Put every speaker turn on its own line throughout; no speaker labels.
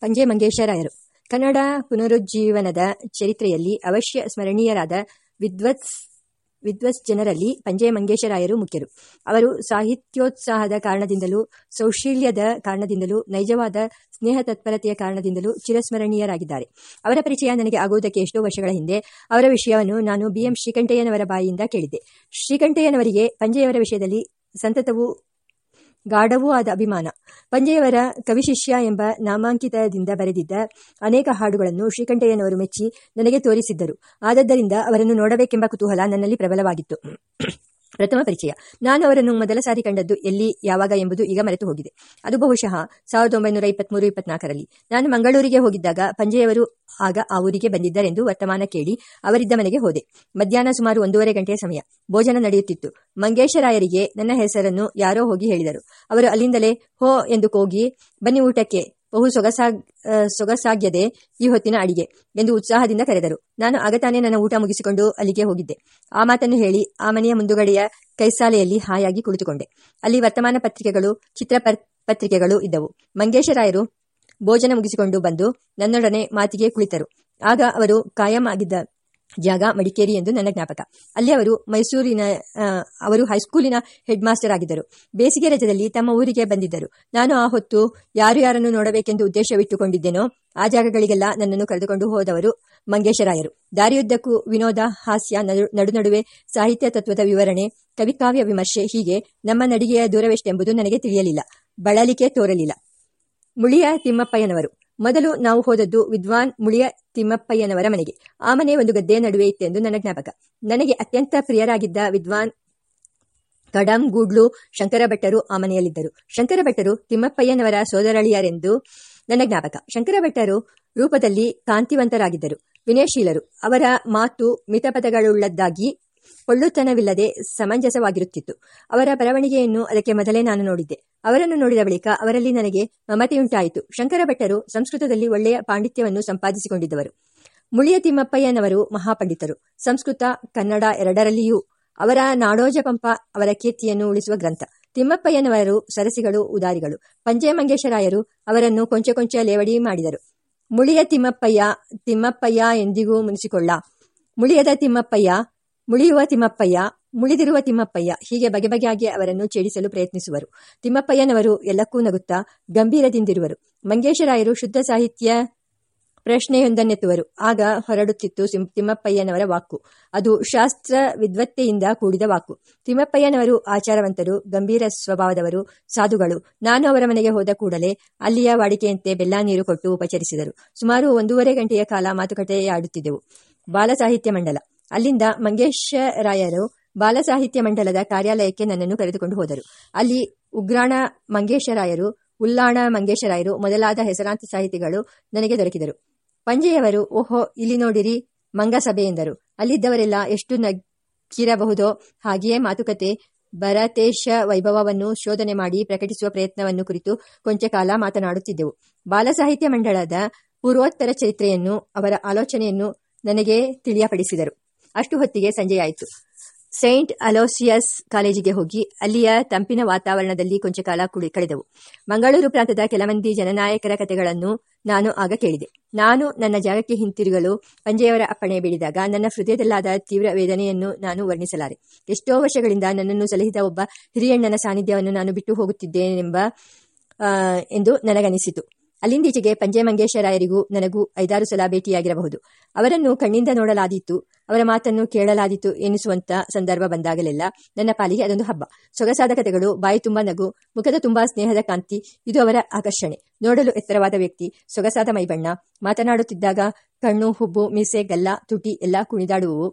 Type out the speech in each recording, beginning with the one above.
ಪಂಜೆ ಮಂಗೇಶರಾಯರು ಕನ್ನಡ ಪುನರುಜ್ಜೀವನದ ಚರಿತ್ರೆಯಲ್ಲಿ ಅವಶ್ಯ ಸ್ಮರಣೀಯರಾದ ವಿದ್ವತ್ ವಿದ್ವತ್ ಜನರಲ್ಲಿ ಪಂಜೆ ಮಂಗೇಶರಾಯರು ಮುಖ್ಯರು. ಅವರು ಸಾಹಿತ್ಯೋತ್ಸಾಹದ ಕಾರಣದಿಂದಲೂ ಸೌಶೀಲ್ಯದ ಕಾರಣದಿಂದಲೂ, ನೈಜವಾದ ಸ್ನೇಹ ತತ್ಪರತೆಯ ಕಾರಣದಿಂದಲೂ ಚಿರಸ್ಮರಣೀಯರಾಗಿದ್ದಾರೆ. ಅವರ ಪರಿಚಯ ನನಗೆ ಆಗುವುದಕ್ಕೆ ಎಷ್ಟೋ ವರ್ಷಗಳ ಹಿಂದೆ. ಅವರ ವಿಷಯವನ್ನು ನಾನು ಬಿ ಎಂ ಶ್ರೀಕಂಠಯ್ಯನವರ ಬಾಯಿಯಿಂದ ಕೇಳಿದ್ದೆ. ಶ್ರೀಕಂಠಯ್ಯನವರಿಗೆ ಪಂಜೆಯವರ ವಿಷಯದಲ್ಲಿ ಸಂತತವೂ ಗಾಢವೂ ಆದ ಅಭಿಮಾನ. ಪಂಜೆಯವರ ಕವಿಶಿಷ್ಯ ಎಂಬ ನಾಮಾಂಕಿತದಿಂದ ಬರೆದಿದ್ದ ಅನೇಕ ಹಾಡುಗಳನ್ನು ಶ್ರೀಕಂಠಯ್ಯನವರು ಮೆಚ್ಚಿ ನನಗೆ ತೋರಿಸಿದ್ದರು. ಆದದ್ದರಿಂದ ಅವರನ್ನು ನೋಡಬೇಕೆಂಬ ಕುತೂಹಲ ನನ್ನಲ್ಲಿ ಪ್ರಬಲವಾಗಿತ್ತು. ಪ್ರಥಮ ಪರಿಚಯ. ನಾನು ಅವರನ್ನು ಮೊದಲ ಸಾರಿ ಕಂಡದ್ದು ಎಲ್ಲಿ, ಯಾವಾಗ ಎಂಬುದು ಈಗ ಮರೆತು ಹೋಗಿದೆ. ಅದು ಬಹುಶಃ ಸಾವಿರದ ಒಂಬೈನೂರ ಇಪ್ಪತ್ಮೂರು ಇಪ್ಪತ್ನಾಲ್ಕರಲ್ಲಿ ನಾನು ಮಂಗಳೂರಿಗೆ ಹೋಗಿದ್ದಾಗ ಪಂಜೆಯವರು ಆಗ ಆ ಊರಿಗೆ ಬಂದಿದ್ದರೆಂದು ವರ್ತಮಾನ ಕೇಳಿ ಅವರಿದ್ದ ಮನೆಗೆ ಹೋದೆ. ಮಧ್ಯಾಹ್ನ ಸುಮಾರು ಒಂದೂವರೆ ಗಂಟೆಯ ಸಮಯ. ಭೋಜನ ನಡೆಯುತ್ತಿತ್ತು. ಮಂಗೇಶರಾಯರಿಗೆ ನನ್ನ ಹೆಸರನ್ನು ಯಾರೋ ಹೋಗಿ ಹೇಳಿದರು. ಅವರು ಅಲ್ಲಿಂದಲೇ, ಹೋ ಎಂದು ಕೋಗಿ, ಬನ್ನಿ ಊಟಕ್ಕೆ. ಬಹು ಸೊಗಸಾಗ್ ಸೊಗಸಾಗ್ಯದೆ ಈ ಹೊತ್ತಿನ ಅಡಿಗೆ ಎಂದು ಉತ್ಸಾಹದಿಂದ ಕರೆದರು. ನಾನು ಆಗತಾನೆ ನನ್ನ ಊಟ ಮುಗಿಸಿಕೊಂಡು ಅಲ್ಲಿಗೆ ಹೋಗಿದ್ದೆ. ಆ ಮಾತನ್ನು ಹೇಳಿ ಆ ಮನೆಯ ಮುಂದುಗಡೆಯ ಕೈಸಾಲೆಯಲ್ಲಿ ಹಾಯಾಗಿ ಕುಳಿತುಕೊಂಡೆ. ಅಲ್ಲಿ ವರ್ತಮಾನ ಪತ್ರಿಕೆಗಳು, ಚಿತ್ರ ಪತ್ರಿಕೆಗಳು ಇದ್ದವು. ಮಂಗೇಶರಾಯರು ಭೋಜನ ಮುಗಿಸಿಕೊಂಡು ಬಂದು ನನ್ನೊಡನೆ ಮಾತಿಗೆ ಕುಳಿತರು. ಆಗ ಅವರು ಕಾಯಂ ಆಗಿದ್ದ ಜಾಗ ಮಡಿಕೇರಿ ಎಂದು ನನ್ನ ಜ್ಞಾಪಕ. ಅಲ್ಲಿ ಅವರು ಮೈಸೂರಿನ ಅವರು ಹೈಸ್ಕೂಲಿನ ಹೆಡ್ ಮಾಸ್ಟರ್ ಆಗಿದ್ದರು. ಬೇಸಿಗೆ ರಜದಲ್ಲಿ ತಮ್ಮ ಊರಿಗೆ ಬಂದಿದ್ದರು. ನಾನು ಆ ಹೊತ್ತು ಯಾರು ಯಾರನ್ನು ನೋಡಬೇಕೆಂದು ಉದ್ದೇಶವಿಟ್ಟುಕೊಂಡಿದ್ದೇನೋ, ಆ ಜಾಗಗಳಿಗೆಲ್ಲ ನನ್ನನ್ನು ಕರೆದುಕೊಂಡು ಹೋದವರು ಮಂಗೇಶರಾಯರು. ದಾರಿಯುದ್ದಕ್ಕೂ ವಿನೋದ, ಹಾಸ್ಯ, ನಡು ನಡುವೆ ಸಾಹಿತ್ಯ ತತ್ವದ ವಿವರಣೆ ಕವಿಕಾವ್ಯ ವಿಮರ್ಶೆ ಹೀಗೆ ನಮ್ಮ ನಡಿಗೆಯ ದೂರವೆಷ್ಟೆಂಬುದು ನನಗೆ ತಿಳಿಯಲಿಲ್ಲ. ಬಳಲಿಕೆ ತೋರಲಿಲ್ಲ. ಮುಳಿಯ ತಿಮ್ಮಪ್ಪಯ್ಯನವರು. ಮೊದಲು ನಾವು ಹೋದದ್ದು ವಿದ್ವಾನ್ ಮುಳಿಯ ತಿಮ್ಮಪ್ಪಯ್ಯನವರ ಮನೆಗೆ. ಆ ಮನೆ ಒಂದು ಗದ್ದೆಯ ನಡುವೆ ಇತ್ತೆಂದು ನನ್ನ ಜ್ಞಾಪಕ. ನನಗೆ ಅತ್ಯಂತ ಪ್ರಿಯರಾಗಿದ್ದ ವಿದ್ವಾನ್ ಕಡಂ ಗೂಡ್ಲು ಶಂಕರ ಭಟ್ಟರು ಆ ಮನೆಯಲ್ಲಿದ್ದರು. ಶಂಕರ ತಿಮ್ಮಪ್ಪಯ್ಯನವರ ಸೋದರಳಿಯರೆಂದು ನನ್ನ ಜ್ಞಾಪಕ. ಶಂಕರ ಭಟ್ಟರು ರೂಪದಲ್ಲಿ ಕಾಂತಿವಂತರಾಗಿದ್ದರು. ವಿನಯಶೀಲರು. ಅವರ ಮಾತು ಮಿತಪದಗಳುಳ್ಳದ್ದಾಗಿ ಪೊಳ್ಳುತನವಿಲ್ಲದೆ ಸಮಂಜಸವಾಗಿರುತ್ತಿತ್ತು. ಅವರ ಬರವಣಿಗೆಯನ್ನು ಅದಕ್ಕೆ ಮೊದಲೇ ನಾನು ನೋಡಿದ್ದೆ. ಅವರನ್ನು ನೋಡಿದ ಬಳಿಕ ಅವರಲ್ಲಿ ನನಗೆ ಮಮತೆಯುಂಟಾಯಿತು. ಶಂಕರ ಭಟ್ಟರು ಸಂಸ್ಕೃತದಲ್ಲಿ ಒಳ್ಳೆಯ ಪಾಂಡಿತ್ಯವನ್ನು ಸಂಪಾದಿಸಿಕೊಂಡಿದ್ದವರು. ಮುಳಿಯ ತಿಮ್ಮಪ್ಪಯ್ಯನವರು ಮಹಾಪಂಡಿತರು. ಸಂಸ್ಕೃತ, ಕನ್ನಡ ಎರಡರಲ್ಲಿಯೂ ಅವರ ನಾಡೋಜ ಪಂಪ ಅವರ ಕೀರ್ತಿಯನ್ನು ಉಳಿಸುವ ಗ್ರಂಥ. ತಿಮ್ಮಪ್ಪಯ್ಯನವರು ಸರಸಿಗಳು, ಉದಾರಿಗಳು. ಪಂಜೆ ಮಂಗೇಶರಾಯರು ಅವರನ್ನು ಕೊಂಚ ಕೊಂಚ ಲೇವಡಿ ಮಾಡಿದರು. ಮುಳಿಯ ತಿಮ್ಮಪ್ಪಯ್ಯ ತಿಮ್ಮಪ್ಪಯ್ಯ ಎಂದಿಗೂ ಮುನಿಸಿಕೊಳ್ಳ. ಮುಳಿಯದ ತಿಮ್ಮಪ್ಪಯ್ಯ ಮುಳಿಯುವ ತಿಮ್ಮಪ್ಪಯ್ಯ, ಮುಳಿದಿರುವ ತಿಮ್ಮಪ್ಪಯ್ಯ ಹೀಗೆ ಬಗೆ ಬಗೆಯಾಗಿ ಅವರನ್ನು ಛೇಡಿಸಲು ಪ್ರಯತ್ನಿಸುವರು. ತಿಮ್ಮಪ್ಪಯ್ಯನವರು ಎಲ್ಲಕ್ಕೂ ನಗುತ್ತಾ ಗಂಭೀರದಿಂದಿರುವರು. ಮಂಗೇಶರಾಯರು ಶುದ್ಧ ಸಾಹಿತ್ಯ ಪ್ರಶ್ನೆಯೊಂದನ್ನೆತ್ತುವರು. ಆಗ ಹೊರಡುತ್ತಿತ್ತು ತಿಮ್ಮಪ್ಪಯ್ಯನವರ ವಾಕು. ಅದು ಶಾಸ್ತ್ರ ವಿದ್ವತ್ತೆಯಿಂದ ಕೂಡಿದ ವಾಕು. ತಿಮ್ಮಪ್ಪಯ್ಯನವರು ಆಚಾರವಂತರು, ಗಂಭೀರ ಸ್ವಭಾವದವರು, ಸಾಧುಗಳು. ನಾನು ಅವರ ಮನೆಗೆ ಹೋದ ಕೂಡಲೇ ಅಲ್ಲಿಯ ವಾಡಿಕೆಯಂತೆ ಬೆಲ್ಲ ನೀರು ಕೊಟ್ಟು ಉಪಚರಿಸಿದರು. ಸುಮಾರು ಒಂದೂವರೆ ಗಂಟೆಯ ಕಾಲ ಮಾತುಕತೆಯಾಡುತ್ತಿದ್ದೆವು. ಬಾಲ ಸಾಹಿತ್ಯ ಮಂಡಲ. ಅಲ್ಲಿಂದ ಮಂಗೇಶರಾಯರು ಬಾಲ ಸಾಹಿತ್ಯ ಮಂಡಲದ ಕಾರ್ಯಾಲಯಕ್ಕೆ ನನ್ನನ್ನು ಕರೆದುಕೊಂಡು ಹೋದರು. ಅಲ್ಲಿ ಉಗ್ರಾಣ ಮಂಗೇಶರಾಯರು ಉಲ್ಲಾಣ ಮಂಗೇಶರಾಯರು ಮೊದಲಾದ ಹೆಸರಾಂತ ಸಾಹಿತಿಗಳು ನನಗೆ ದೊರಕಿದರು. ಪಂಜೆಯವರು, ಓಹೋ, ಇಲ್ಲಿ ನೋಡಿರಿ ಮಂಗಸಭೆ ಎಂದರು ಅಲ್ಲಿದ್ದವರೆಲ್ಲ ಎಷ್ಟು ನಕ್ಕಿರಬಹುದೋ ಹಾಗೆಯೇ ಮಾತುಕತೆ, ಭರತೇಶ ವೈಭವವನ್ನು ಶೋಧನೆ ಮಾಡಿ ಪ್ರಕಟಿಸುವ ಪ್ರಯತ್ನವನ್ನು ಕುರಿತು ಕೊಂಚ ಕಾಲ ಮಾತನಾಡುತ್ತಿದ್ದೆವು. ಬಾಲ ಸಾಹಿತ್ಯ ಮಂಡಳದ ಪೂರ್ವೋತ್ತರ ಚರಿತ್ರೆಯನ್ನು, ಅವರ ಆಲೋಚನೆಯನ್ನು ನನಗೆ ತಿಳಿಯಪಡಿಸಿದರು. ಅಷ್ಟು ಹೊತ್ತಿಗೆ ಸಂಜೆಯಾಯಿತು ಸೇಂಟ್ ಅಲೋಸಿಯಸ್ ಕಾಲೇಜಿಗೆ ಹೋಗಿ ಅಲ್ಲಿಯ ತಂಪಿನ ವಾತಾವರಣದಲ್ಲಿ ಕೊಂಚ ಕಾಲ ಕುಳಿ ಕಳೆದವು. ಮಂಗಳೂರು ಪ್ರಾಂತದ ಕೆಲಮಂದಿ ಜನನಾಯಕರ ಕಥೆಗಳನ್ನು ನಾನು ಆಗ ಕೇಳಿದೆ. ನಾನು ನನ್ನ ಜಾಗಕ್ಕೆ ಹಿಂತಿರುಗಲು ಪಂಜೆಯವರ ಅಪ್ಪಣೆ ಬೀಳಿದಾಗ ನನ್ನ ಹೃದಯದಲ್ಲಾದ ತೀವ್ರ ವೇದನೆಯನ್ನು ನಾನು ವರ್ಣಿಸಲಾರೆ. ಎಷ್ಟೋ ವರ್ಷಗಳಿಂದ ನನ್ನನ್ನು ಸಲಹಿದ ಒಬ್ಬ ಹಿರಿಯಣ್ಣನ ಸಾನ್ನಿಧ್ಯವನ್ನು ನಾನು ಬಿಟ್ಟು ಹೋಗುತ್ತಿದ್ದೇನೆಂಬ ಎಂದು ನನಗನಿಸಿತು. ಅಲ್ಲಿಂದೀಚೆಗೆ ಪಂಜೆ ಮಂಗೇಶರಾಯರಿಗೂ ನನಗೂ ಐದಾರು ಸಲ ಭೇಟಿಯಾಗಿರಬಹುದು. ಅವರನ್ನು ಕಣ್ಣಿಂದ ನೋಡಲಾದೀತು, ಅವರ ಮಾತನ್ನು ಕೇಳಲಾದೀತು ಎನಿಸುವಂತ ಸಂದರ್ಭ ಬಂದಾಗಲೆಲ್ಲ ನನ್ನ ಪಾಲಿಗೆ ಅದೊಂದು ಹಬ್ಬ. ಸೊಗಸಾದ ಕಥೆಗಳು, ಬಾಯಿ ತುಂಬಾ ನಗು, ಮುಖದ ತುಂಬಾ ಸ್ನೇಹದ ಕಾಂತಿ, ಇದು ಅವರ ಆಕರ್ಷಣೆ. ನೋಡಲು ಎತ್ತರವಾದ ವ್ಯಕ್ತಿ, ಸೊಗಸಾದ ಮೈಬಣ್ಣ, ಮಾತನಾಡುತ್ತಿದ್ದಾಗ ಕಣ್ಣು, ಹುಬ್ಬು, ಮೀಸೆ, ಗಲ್ಲ, ತುಟಿ ಎಲ್ಲ ಕುಣಿದಾಡುವು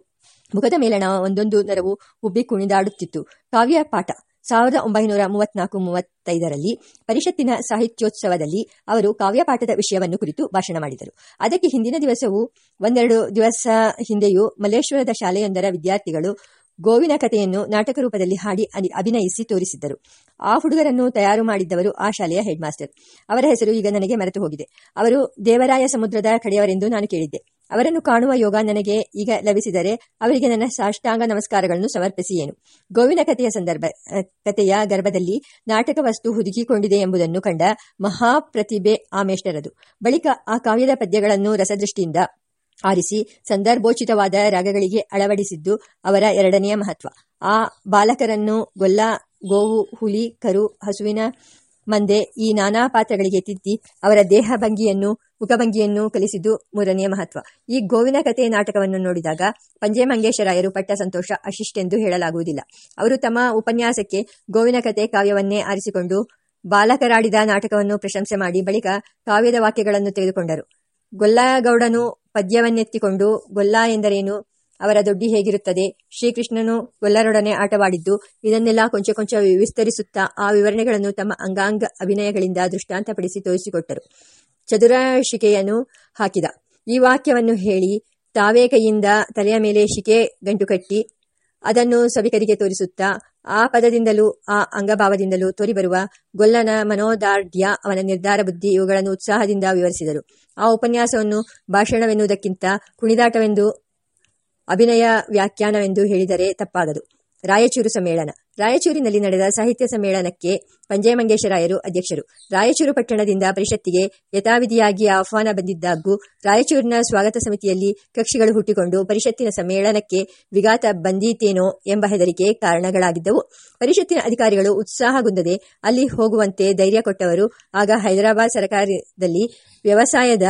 ಮುಖದ ಮೇಲಣ ಒಂದೊಂದು ನರವು ಉಬ್ಬಿ ಕುಣಿದಾಡುತ್ತಿತ್ತು. ಕಾವ್ಯ ಪಾಠ. ಸಾವಿರದ ಒಂಬೈನೂರ ಮೂವತ್ನಾಲ್ಕು ಮೂವತ್ತೈದರಲ್ಲಿ ಪರಿಷತ್ತಿನ ಸಾಹಿತ್ಯೋತ್ಸವದಲ್ಲಿ ಅವರು ಕಾವ್ಯಪಾಠದ ವಿಷಯವನ್ನು ಕುರಿತು ಭಾಷಣ ಮಾಡಿದರು. ಅದಕ್ಕೆ ಹಿಂದಿನ ದಿವಸವೂ ಒಂದೆರಡು ದಿವಸ ಹಿಂದೆಯೂ ಮಲ್ಲೇಶ್ವರದ ಶಾಲೆಯೊಂದರ ವಿದ್ಯಾರ್ಥಿಗಳು ಗೋವಿನ ಕಥೆಯನ್ನು ನಾಟಕ ರೂಪದಲ್ಲಿ ಹಾಡಿ ಅಭಿನಯಿಸಿ ತೋರಿಸಿದ್ದರು. ಆ ಹುಡುಗರನ್ನು ತಯಾರು ಮಾಡಿದ್ದವರು ಆ ಶಾಲೆಯ ಹೆಡ್ ಮಾಸ್ಟರ್. ಅವರ ಹೆಸರು ಈಗ ನನಗೆ ಮರೆತು ಹೋಗಿದೆ ಅವರು ದೇವರಾಯ ಸಮುದ್ರದ ಕಡೆಯವರೆಂದು ನಾನು ಕೇಳಿದ್ದೆ. ಅವರನ್ನು ಕಾಣುವ ಯೋಗ ನನಗೆ ಈಗ ಲಭಿಸಿದರೆ ಅವರಿಗೆ ನನ್ನ ಸಾಷ್ಟಾಂಗ ನಮಸ್ಕಾರಗಳನ್ನು ಸಮರ್ಪಿಸಿಯೇನು. ಗೋವಿನ ಕಥೆಯ ಸಂದರ್ಭ ಕಥೆಯ ಗರ್ಭದಲ್ಲಿ ನಾಟಕ ವಸ್ತು ಹುದುಗಿಕೊಂಡಿದೆ ಎಂಬುದನ್ನು ಕಂಡ ಮಹಾಪ್ರತಿಭೆ ಆಮೇಷ್ಟರದು. ಬಳಿಕ ಆ ಕಾವ್ಯದ ಪದ್ಯಗಳನ್ನು ರಸದೃಷ್ಟಿಯಿಂದ ಆರಿಸಿ ಸಂದರ್ಭೋಚಿತವಾದ ರಾಗಗಳಿಗೆ ಅಳವಡಿಸಿದ್ದು ಅವರ ಎರಡನೆಯ ಮಹತ್ವ. ಆ ಬಾಲಕರನ್ನು ಗೊಲ್ಲ, ಗೋವು, ಹುಲಿ, ಕರು, ಹಸುವಿನ ಮಂದೆ ಈ ನಾನಾ ಪಾತ್ರಗಳಿಗೆ ತಿದ್ದಿ ಅವರ ದೇಹ ಭಂಗಿಯನ್ನು ಮುಖಭಂಗಿಯನ್ನು ಕಲಿಸಿದ್ದು ಮೂರನೆಯ ಮಹತ್ವ. ಈ ಗೋವಿನ ಕಥೆ ನಾಟಕವನ್ನು ನೋಡಿದಾಗ ಪಂಜೆ ಮಂಗೇಶರಾಯರು ಪಟ್ಟ ಸಂತೋಷ ಅಶಿಷ್ಟೆಂದು ಹೇಳಲಾಗುವುದಿಲ್ಲ. ಅವರು ತಮ್ಮ ಉಪನ್ಯಾಸಕ್ಕೆ ಗೋವಿನ ಕಥೆ ಕಾವ್ಯವನ್ನೇ ಆರಿಸಿಕೊಂಡು ಬಾಲಕರಾಡಿದ ನಾಟಕವನ್ನು ಪ್ರಶಂಸೆ ಮಾಡಿ ಬಳಿಕ ಕಾವ್ಯದ ವಾಕ್ಯಗಳನ್ನು ತೆಗೆದುಕೊಂಡರು. ಗೊಲ್ಲಗೌಡನು ಪದ್ಯವನ್ನೆತ್ತಿಕೊಂಡು, ಗೊಲ್ಲ ಎಂದರೇನು? ಅವರ ದೊಡ್ಡಿ ಹೇಗಿರುತ್ತದೆ? ಶ್ರೀಕೃಷ್ಣನು ಗೊಲ್ಲರೊಡನೆ ಆಟವಾಡಿದ್ದು, ಇದನ್ನೆಲ್ಲ ಕೊಂಚ ಕೊಂಚ ವಿಸ್ತರಿಸುತ್ತಾ ಆ ವಿವರಣೆಗಳನ್ನು ತಮ್ಮ ಅಂಗಾಂಗ ಅಭಿನಯಗಳಿಂದ ದೃಷ್ಟಾಂತಪಡಿಸಿ ತೋರಿಸಿಕೊಟ್ಟರು. ಚದುರ ಹಾಕಿದ. ಈ ವಾಕ್ಯವನ್ನು ಹೇಳಿ, ತಾವೇ ಕೈಯಿಂದ ತಲೆಯ ಮೇಲೆ ಶಿಕೆ ಗಂಟು ಕಟ್ಟಿ, ಅದನ್ನು ಸಭಿಕರಿಗೆ ತೋರಿಸುತ್ತಾ, ಆ ಪದದಿಂದಲೂ, ಆ ಅಂಗಭಾವದಿಂದಲೂ ತೋರಿಬರುವ ಗೊಲ್ಲನ ಮನೋದಾರ್ಢ್ಯ, ಅವನ ನಿರ್ಧಾರ ಬುದ್ಧಿ ಇವುಗಳನ್ನು ಉತ್ಸಾಹದಿಂದ ವಿವರಿಸಿದರು. ಆ ಉಪನ್ಯಾಸವನ್ನು ಭಾಷಣವೆನ್ನುವುದಕ್ಕಿಂತ ಕುಣಿದಾಟವೆಂದು ಅಭಿನಯ ವ್ಯಾಖ್ಯಾನವೆಂದು ಹೇಳಿದರೆ ತಪ್ಪಾಗದು. ರಾಯಚೂರು ಸಮ್ಮೇಳನ. ರಾಯಚೂರಿನಲ್ಲಿ ನಡೆದ ಸಾಹಿತ್ಯ ಸಮ್ಮೇಳನಕ್ಕೆ ಪಂಜಯಮಂಗೇಶರಾಯರು ಅಧ್ಯಕ್ಷರು. ರಾಯಚೂರು ಪಟ್ಟಣದಿಂದ ಪರಿಷತ್ತಿಗೆ ಯಥಾವಿಧಿಯಾಗಿ ಆಹ್ವಾನ ಬಂದಿದ್ದಾಗೂ ರಾಯಚೂರಿನ ಸ್ವಾಗತ ಸಮಿತಿಯಲ್ಲಿ ಕಕ್ಷಿಗಳು ಹುಟ್ಟಿಕೊಂಡು ಪರಿಷತ್ತಿನ ಸಮ್ಮೇಳನಕ್ಕೆ ವಿಘಾತ ಬಂದೀತೇನೋ ಎಂಬ ಹೆದರಿಕೆ ಕಾರಣಗಳಾಗಿದ್ದವು. ಪರಿಷತ್ತಿನ ಅಧಿಕಾರಿಗಳು ಉತ್ಸಾಹಗುಂದದೆ ಅಲ್ಲಿ ಹೋಗುವಂತೆ ಧೈರ್ಯ ಕೊಟ್ಟವರು. ಆಗ ಹೈದರಾಬಾದ್ ಸರ್ಕಾರದಲ್ಲಿ ವ್ಯವಸಾಯದ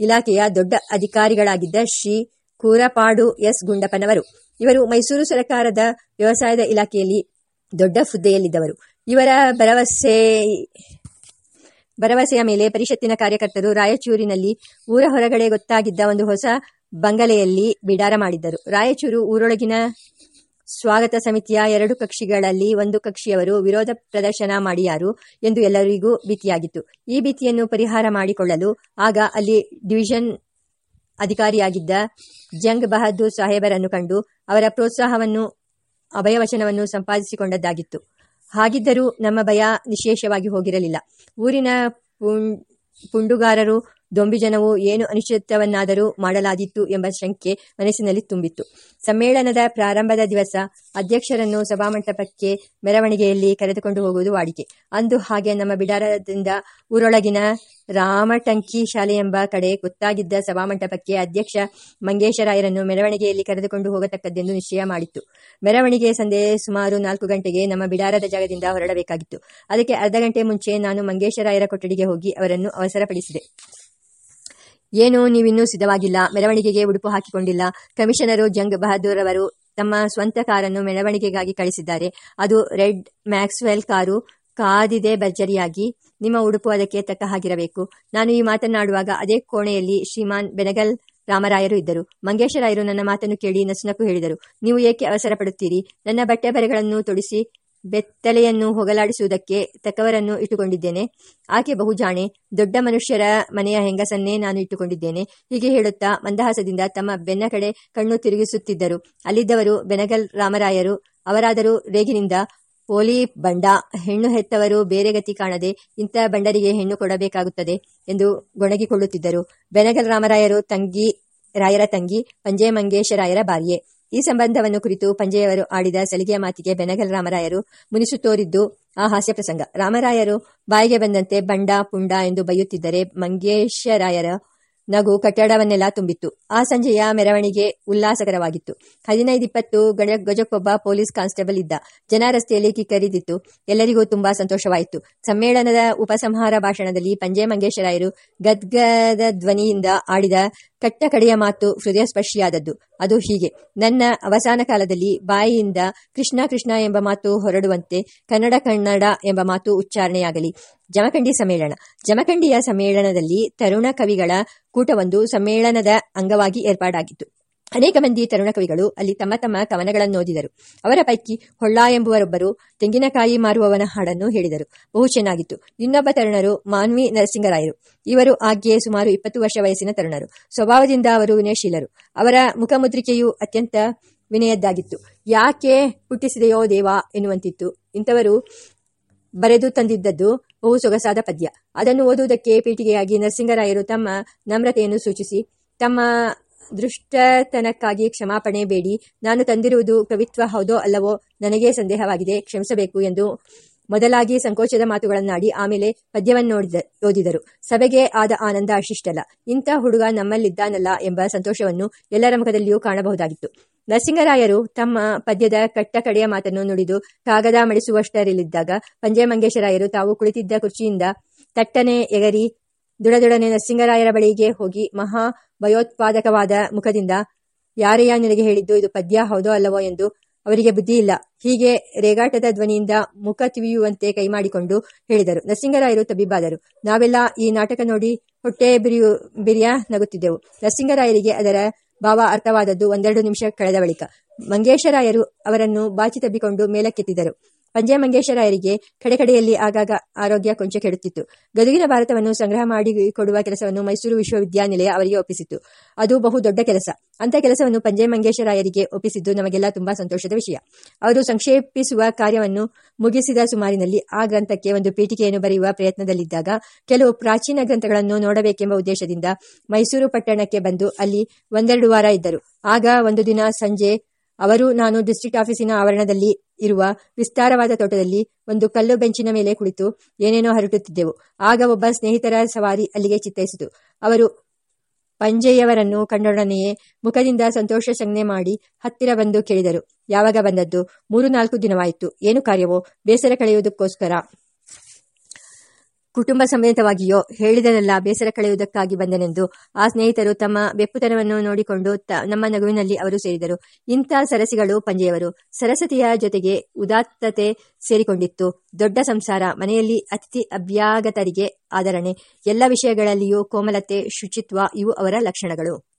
ಇಲಾಖೆಯ ದೊಡ್ಡ ಅಧಿಕಾರಿಗಳಾಗಿದ್ದ ಶ್ರೀ ಕೂರಪಾಡು ಎಸ್ ಗುಂಡಪ್ಪನವರು. ಇವರು ಮೈಸೂರು ಸರಕಾರದ ವ್ಯವಸಾಯದ ಇಲಾಖೆಯಲ್ಲಿ ದೊಡ್ಡ ಹುದ್ದೆಯಲ್ಲಿದ್ದವರು. ಇವರ ಭರವಸೆ, ಭರವಸೆಯ ಮೇಲೆ ಪರಿಷತ್ತಿನ ಕಾರ್ಯಕರ್ತರು ರಾಯಚೂರಿನಲ್ಲಿ ಊರ ಹೊರಗಡೆ ಗೊತ್ತಾಗಿದ್ದ ಒಂದು ಹೊಸ ಬಂಗಲೆಯಲ್ಲಿ ಬಿಡಾರ ಮಾಡಿದ್ದರು. ರಾಯಚೂರು ಊರೊಳಗಿನ ಸ್ವಾಗತ ಸಮಿತಿಯ ಎರಡು ಕಕ್ಷಿಗಳಲ್ಲಿ ಒಂದು ಕಕ್ಷಿಯವರು ವಿರೋಧ ಪ್ರದರ್ಶನ ಮಾಡಿಯಾರು ಎಂದು ಎಲ್ಲರಿಗೂ ಭೀತಿಯಾಗಿತ್ತು. ಈ ಭೀತಿಯನ್ನು ಪರಿಹಾರ ಮಾಡಿಕೊಳ್ಳಲು ಆಗ ಅಲ್ಲಿ ಡಿವಿಷನ್ ಅಧಿಕಾರಿಯಾಗಿದ್ದ ಜಂಗ್ ಬಹದ್ದೂರ್ ಸಾಹೇಬರನ್ನು ಕಂಡು ಅವರ ಪ್ರೋತ್ಸಾಹವನ್ನು, ಅಭಯವಚನವನ್ನು ಸಂಪಾದಿಸಿಕೊಂಡದ್ದಾಗಿತ್ತು. ಹಾಗಿದ್ದರೂ ನಮ್ಮ ಭಯ ನಿಶೇಷವಾಗಿ ಹೋಗಿರಲಿಲ್ಲ. ಊರಿನ ಪುಂಡುಗಾರರು ದೊಂಬಿ ಜನವು ಏನು ಅನಿಶ್ಚಿತವನ್ನಾದರೂ ಮಾಡಲಾದಿತ್ತು ಎಂಬ ಶಂಕೆ ಮನಸ್ಸಿನಲ್ಲಿ ತುಂಬಿತ್ತು. ಸಮ್ಮೇಳನದ ಪ್ರಾರಂಭದ ದಿವಸ ಅಧ್ಯಕ್ಷರನ್ನು ಸಭಾಮಂಟಪಕ್ಕೆ ಮೆರವಣಿಗೆಯಲ್ಲಿ ಕರೆದುಕೊಂಡು ಹೋಗುವುದು ವಾಡಿಕೆ. ಅಂದು ಹಾಗೆ ನಮ್ಮ ಬಿಡಾರದಿಂದ ಊರೊಳಗಿನ ರಾಮಟಂಕಿ ಶಾಲೆ ಎಂಬ ಕಡೆ ಗೊತ್ತಾಗಿದ್ದ ಸಭಾಮಂಟಪಕ್ಕೆ ಅಧ್ಯಕ್ಷ ಮಂಗೇಶರಾಯರನ್ನು ಮೆರವಣಿಗೆಯಲ್ಲಿ ಕರೆದುಕೊಂಡು ಹೋಗತಕ್ಕದ್ದೆಂದು ನಿಶ್ಚಯ ಮಾಡಿತ್ತು. ಮೆರವಣಿಗೆ ಸಂದೆ ಸುಮಾರು ನಾಲ್ಕು ಗಂಟೆಗೆ ನಮ್ಮ ಬಿಡಾರದ ಜಾಗದಿಂದ ಹೊರಡಬೇಕಾಗಿತ್ತು. ಅದಕ್ಕೆ ಅರ್ಧ ಗಂಟೆ ಮುಂಚೆ ನಾನು ಮಂಗೇಶರಾಯರ ಕೊಠಡಿಗೆ ಹೋಗಿ ಅವರನ್ನು ಅವಸರಪಡಿಸಿದೆ. ಏನು ನೀವಿನ್ನೂ ಸಿದ್ಧವಾಗಿಲ್ಲ, ಮೆರವಣಿಗೆಗೆ ಉಡುಪು ಹಾಕಿಕೊಂಡಿಲ್ಲ. ಕಮಿಷನರು ಜಂಗ್ ಬಹದ್ದೂರ್ ಅವರು ತಮ್ಮ ಸ್ವಂತ ಕಾರನ್ನು ಮೆರವಣಿಗೆಗಾಗಿ ಕಳಿಸಿದ್ದಾರೆ. ಅದು ರೆಡ್ ಮ್ಯಾಕ್ಸ್ವೆಲ್ ಕಾರು, ಕಾದಿದೆ ಭರ್ಜರಿಯಾಗಿ. ನಿಮ್ಮ ಉಡುಪು ಅದಕ್ಕೆ ತಕ್ಕ ಹಾಗಿರಬೇಕು. ನಾನು ಈ ಮಾತನಾಡುವಾಗ ಅದೇ ಕೋಣೆಯಲ್ಲಿ ಶ್ರೀಮಾನ್ ಬೆನಗಲ್ ರಾಮರಾಯರು ಇದ್ದರು. ಮಂಗೇಶರಾಯರು ನನ್ನ ಮಾತನ್ನು ಕೇಳಿ ನಸುನಕು ಹೇಳಿದರು. ನೀವು ಏಕೆ ಅವಸರ ಪಡುತ್ತೀರಿ ನನ್ನ ಬಟ್ಟೆ ಬರೆಗಳನ್ನು ತೊಡಿಸಿ ಬೆತ್ತಲೆಯನ್ನು ಹೊಗಲಾಡಿಸುವುದಕ್ಕೆ ತಕ್ಕವರನ್ನು ಇಟ್ಟುಕೊಂಡಿದ್ದೇನೆ. ಆಕೆ ಬಹುಜಾಣೆ ದೊಡ್ಡ ಮನುಷ್ಯರ ಮನೆಯ ಹೆಂಗಸನ್ನೇ ನಾನು ಇಟ್ಟುಕೊಂಡಿದ್ದೇನೆ. ಹೀಗೆ ಹೇಳುತ್ತಾ ಮಂದಹಾಸದಿಂದ ತಮ್ಮ ಬೆನ್ನ ಕಡೆ ಕಣ್ಣು ತಿರುಗಿಸುತ್ತಿದ್ದರು. ಅಲ್ಲಿದ್ದವರು ಬೆನಗಲ್ ರಾಮರಾಯರು. ಅವರಾದರೂ ರೇಗಿನಿಂದ, ಪೋಲಿ ಬಂಡ, ಹೆಣ್ಣು ಹೆತ್ತವರು ಬೇರೆ ಗತಿ ಕಾಣದೆ ಇಂಥ ಬಂಡರಿಗೆ ಹೆಣ್ಣು ಕೊಡಬೇಕಾಗುತ್ತದೆ ಎಂದು ಗೊಣಗಿಕೊಳ್ಳುತ್ತಿದ್ದರು. ಬೆನಗಲ್ ರಾಮರಾಯರು ತಂಗಿ, ರಾಯರ ತಂಗಿ, ಪಂಜೆ ಮಂಗೇಶರಾಯರ ಬಾರಿಯೇ. ಈ ಸಂಬಂಧವನ್ನು ಕುರಿತು ಪಂಜೆಯವರು ಆಡಿದ ಸಲಿಗೆಯ ಮಾತಿಗೆ ಬೆನಗಲ್ ರಾಮರಾಯರು ಮುನಿಸು ತೋರಿದ್ದು ಆ ಹಾಸ್ಯ ಪ್ರಸಂಗ. ರಾಮರಾಯರು ಬಾಯಿಗೆ ಬಂದಂತೆ ಬಂಡ, ಪುಂಡ ಎಂದು ಬೈಯುತ್ತಿದ್ದರೆ ಮಂಗೇಶರಾಯರ ನಗು ಕಟ್ಟಡವನ್ನೆಲ್ಲ ತುಂಬಿತ್ತು. ಆ ಸಂಜೆಯ ಮೆರವಣಿಗೆ ಉಲ್ಲಾಸಕರವಾಗಿತ್ತು. ಹದಿನೈದಿಪ್ಪತ್ತು ಗಜ ಗಜಕ್ಕೊಬ್ಬ ಪೊಲೀಸ್ ಕಾನ್ಸ್ಟೇಬಲ್ ಇದ್ದ. ಜನ ರಸ್ತೆಯಲ್ಲಿ ಕಿಕ್ಕರಿದಿತ್ತು. ಎಲ್ಲರಿಗೂ ತುಂಬಾ ಸಂತೋಷವಾಯಿತು. ಸಮ್ಮೇಳನದ ಉಪಸಂಹಾರ ಭಾಷಣದಲ್ಲಿ ಪಂಜೆ ಮಂಗೇಶರಾಯರು ಗದ್ಗದ ಧ್ವನಿಯಿಂದ ಆಡಿದ ಕಟ್ಟ ಕಡೆಯ ಮಾತು ಹೃದಯ ಸ್ಪರ್ಶಿಯಾದದ್ದು ಅದು ಹೀಗೆ. ನನ್ನ ಅವಸಾನ ಕಾಲದಲ್ಲಿ ಬಾಯಿಯಿಂದ ಕೃಷ್ಣ ಕೃಷ್ಣ ಎಂಬ ಮಾತು ಹೊರಡುವಂತೆ ಕನ್ನಡ ಕನ್ನಡ ಎಂಬ ಮಾತು ಉಚ್ಚಾರಣೆಯಾಗಲಿ. ಜಮಖಂಡಿ ಸಮ್ಮೇಳನ. ಜಮಖಂಡಿಯ ಸಮ್ಮೇಳನದಲ್ಲಿ ತರುಣ ಕವಿಗಳ ಕೂಟವೊಂದು ಸಮ್ಮೇಳನದ ಅಂಗವಾಗಿ ಏರ್ಪಾಡಾಗಿತ್ತು. ಅನೇಕ ಮಂದಿ ತರುಣ ಕವಿಗಳು ಅಲ್ಲಿ ತಮ್ಮ ತಮ್ಮ ಕವನಗಳನ್ನು ಓದಿದರು ಅವರ ಪೈಕಿ ಹೊಳ್ಳ ಎಂಬುವರೊಬ್ಬರು ತೆಂಗಿನಕಾಯಿ ಮಾರುವವನ ಹಾಡನ್ನು ಹೇಳಿದರು. ಬಹು ಚೆನ್ನಾಗಿತ್ತು. ಇನ್ನೊಬ್ಬ ತರುಣರು ಮಾನ್ವಿ ನರಸಿಂಗರಾಯರು. ಇವರು ಆಗ್ಗೆ ಸುಮಾರು ಇಪ್ಪತ್ತು ವರ್ಷ ವಯಸ್ಸಿನ ತರುಣರು. ಸ್ವಭಾವದಿಂದ ಅವರು ವಿನಯಶೀಲರು. ಅವರ ಮುಖಮುದ್ರಿಕೆಯು ಅತ್ಯಂತ ವಿನಯದ್ದಾಗಿತ್ತು. ಯಾಕೆ ಹುಟ್ಟಿಸಿದೆಯೋ ದೇವಾ ಎನ್ನುವಂತಿತ್ತು. ಇಂಥವರು ಬರೆದು ತಂದಿದ್ದದ್ದು ಬಹು ಸೊಗಸಾದ ಪದ್ಯ. ಅದನ್ನು ಓದುವುದಕ್ಕೆ ಪೀಠಿಗೆಯಾಗಿ ನರಸಿಂಗರಾಯರು ತಮ್ಮ ನಮ್ರತೆಯನ್ನು ಸೂಚಿಸಿ, ತಮ್ಮ ದೃಷ್ಟತನಕ್ಕಾಗಿ ಕ್ಷಮಾಪಣೆ ಬೇಡಿ, ನಾನು ತಂದಿರುವುದು ಕವಿತ್ವ ಹೌದೋ ಅಲ್ಲವೋ ನನಗೇ ಸಂದೇಹವಾಗಿದೆ, ಕ್ಷಮಿಸಬೇಕು ಎಂದು ಮೊದಲಾಗಿ ಸಂಕೋಚದ ಮಾತುಗಳನ್ನಾಡಿ ಆಮೇಲೆ ಪದ್ಯವನ್ನೋಡಿದ, ಓದಿದರು. ಸಭೆಗೆ ಆದ ಆನಂದ ಅಶಿಷ್ಟಲ್ಲ ಇಂಥ ಹುಡುಗ ನಮ್ಮಲ್ಲಿದ್ದಾನಲ್ಲ ಎಂಬ ಸಂತೋಷವನ್ನು ಎಲ್ಲರ ಮುಖದಲ್ಲಿಯೂ ಕಾಣಬಹುದಾಗಿತ್ತು. ನರಸಿಂಗರಾಯರು ತಮ್ಮ ಪದ್ಯದ ಕಟ್ಟ ಕಡೆಯ ಮಾತನ್ನು ನುಡಿದು ಕಾಗದ ಮಡಿಸುವಷ್ಟರಲ್ಲಿದ್ದಾಗ ಪಂಜೆ ತಾವು ಕುಳಿತಿದ್ದ ಕುರ್ಚಿಯಿಂದ ತಟ್ಟನೆ ಎಗರಿ ದುಡದೊಡನೆ ನರಸಿಂಗರಾಯರ ಬಳಿಗೆ ಹೋಗಿ ಮಹಾ ಭಯೋತ್ಪಾದಕವಾದ ಮುಖದಿಂದ ಯಾರೆಯ ನಿನಗೆ ಹೇಳಿದ್ದು ಇದು ಪದ್ಯ ಹೌದೋ ಅಲ್ಲವೋ ಎಂದು ಅವರಿಗೆ ಬುದ್ಧಿ ಇಲ್ಲ. ಹೀಗೆ ರೇಗಾಟದ ಧ್ವನಿಯಿಂದ ಮುಖ ತಿವಿಯುವಂತೆ ಕೈಮಾಡಿಕೊಂಡು ಹೇಳಿದರು. ನರಸಿಂಗರಾಯರು ತಬ್ಬಿಬ್ಬಾದರು. ನಾವೆಲ್ಲ ಈ ನಾಟಕ ನೋಡಿ ಹೊಟ್ಟೆ ಬಿರಿಯು, ಬಿರಿಯ ನಗುತ್ತಿದ್ದೆವು. ನರಸಿಂಗರಾಯರಿಗೆ ಅದರ ಭಾವ ಅರ್ಥವಾದದ್ದು ಒಂದೆರಡು ನಿಮಿಷ ಕಳೆದ ಬಳಿಕ. ಮಂಗೇಶರಾಯರು ಅವರನ್ನು ಬಾಚಿ ತಬ್ಬಿಕೊಂಡು ಮೇಲಕ್ಕೆತ್ತಿದರು. ಪಂಜೆ ಮಂಗೇಶರಾಯರಿಗೆ ಕಡೆಕಡೆಯಲ್ಲಿ ಆಗಾಗ ಆರೋಗ್ಯ ಕೊಂಚ ಕೆಡುತ್ತಿತ್ತು. ಗದುಗಿನ ಭಾರತವನ್ನು ಸಂಗ್ರಹ ಮಾಡಿ ಕೊಡುವ ಕೆಲಸವನ್ನು ಮೈಸೂರು ವಿಶ್ವವಿದ್ಯಾನಿಲಯ ಅವರಿಗೆ ಒಪ್ಪಿಸಿತ್ತು. ಅದು ಬಹು ದೊಡ್ಡ ಕೆಲಸ. ಅಂತ ಕೆಲಸವನ್ನು ಪಂಜೆ ಮಂಗೇಶರಾಯರಿಗೆ ಒಪ್ಪಿಸಿದ್ದು ನಮಗೆಲ್ಲ ತುಂಬಾ ಸಂತೋಷದ ವಿಷಯ. ಅವರು ಸಂಕ್ಷೇಪಿಸುವ ಕಾರ್ಯವನ್ನು ಮುಗಿಸಿದ ಸುಮಾರಿನಲ್ಲಿ ಆ ಗ್ರಂಥಕ್ಕೆ ಒಂದು ಪೀಠಿಕೆಯನ್ನು ಬರೆಯುವ ಪ್ರಯತ್ನದಲ್ಲಿದ್ದಾಗ ಕೆಲವು ಪ್ರಾಚೀನ ಗ್ರಂಥಗಳನ್ನು ನೋಡಬೇಕೆಂಬ ಉದ್ದೇಶದಿಂದ ಮೈಸೂರು ಪಟ್ಟಣಕ್ಕೆ ಬಂದು ಅಲ್ಲಿ ಒಂದೆರಡು ವಾರ ಇದ್ದರು. ಆಗ ಒಂದು ದಿನ ಸಂಜೆ ಅವರು, ನಾನು ಡಿಸ್ಟ್ರಿಕ್ಟ್ ಆಫೀಸಿನ ಆವರಣದಲ್ಲಿ ಇರುವ ವಿಸ್ತಾರವಾದ ತೋಟದಲ್ಲಿ ಒಂದು ಕಲ್ಲು ಬೆಂಚಿನ ಮೇಲೆ ಕುಳಿತು ಏನೇನೋ ಹರಟುತ್ತಿದ್ದೆವು. ಆಗ ಒಬ್ಬ ಸ್ನೇಹಿತರ ಸವಾರಿ ಅಲ್ಲಿಗೆ ಚಿತ್ತೈಸಿತು. ಅವರು ಪಂಜೆಯವರನ್ನು ಕಂಡೊಡನೆಯೇ ಮುಖದಿಂದ ಸಂತೋಷ ಸಂಜ್ಞೆ ಮಾಡಿ ಹತ್ತಿರ ಬಂದು ಕೇಳಿದರು. ಯಾವಾಗ ಬಂದದ್ದು? ಮೂರು ನಾಲ್ಕು ದಿನವಾಯಿತು. ಏನು ಕಾರ್ಯವೋ? ಬೇಸರ ಕಳೆಯುವುದಕ್ಕೋಸ್ಕರ. ಕುಟುಂಬ ಸಮೇತವಾಗಿಯೋ ಹೇಳಿದನೆಲ್ಲ ಬೇಸರ ಕಳೆಯುವುದಕ್ಕಾಗಿ ಬಂದನೆಂದು ಆ ಸ್ನೇಹಿತರು ತಮ್ಮ ಬೆಪ್ಪುತನವನ್ನು ನೋಡಿಕೊಂಡು ನಮ್ಮ ನಗುವಿನಲ್ಲಿ ಅವರು ಸೇರಿದರು. ಇಂಥ ಸರಸಿಗಳು ಪಂಜೆಯವರು. ಸರಸ್ವತಿಯ ಜೊತೆಗೆ ಉದಾತ್ತತೆ ಸೇರಿಕೊಂಡಿತ್ತು. ದೊಡ್ಡ ಸಂಸಾರ, ಮನೆಯಲ್ಲಿ ಅತಿಥಿ ಅಭ್ಯಾಗತರಿಗೆ ಆದರಣೆ. ಎಲ್ಲ ವಿಷಯಗಳಲ್ಲಿಯೂ ಕೋಮಲತೆ, ಶುಚಿತ್ವ ಇವು ಅವರ ಲಕ್ಷಣಗಳು.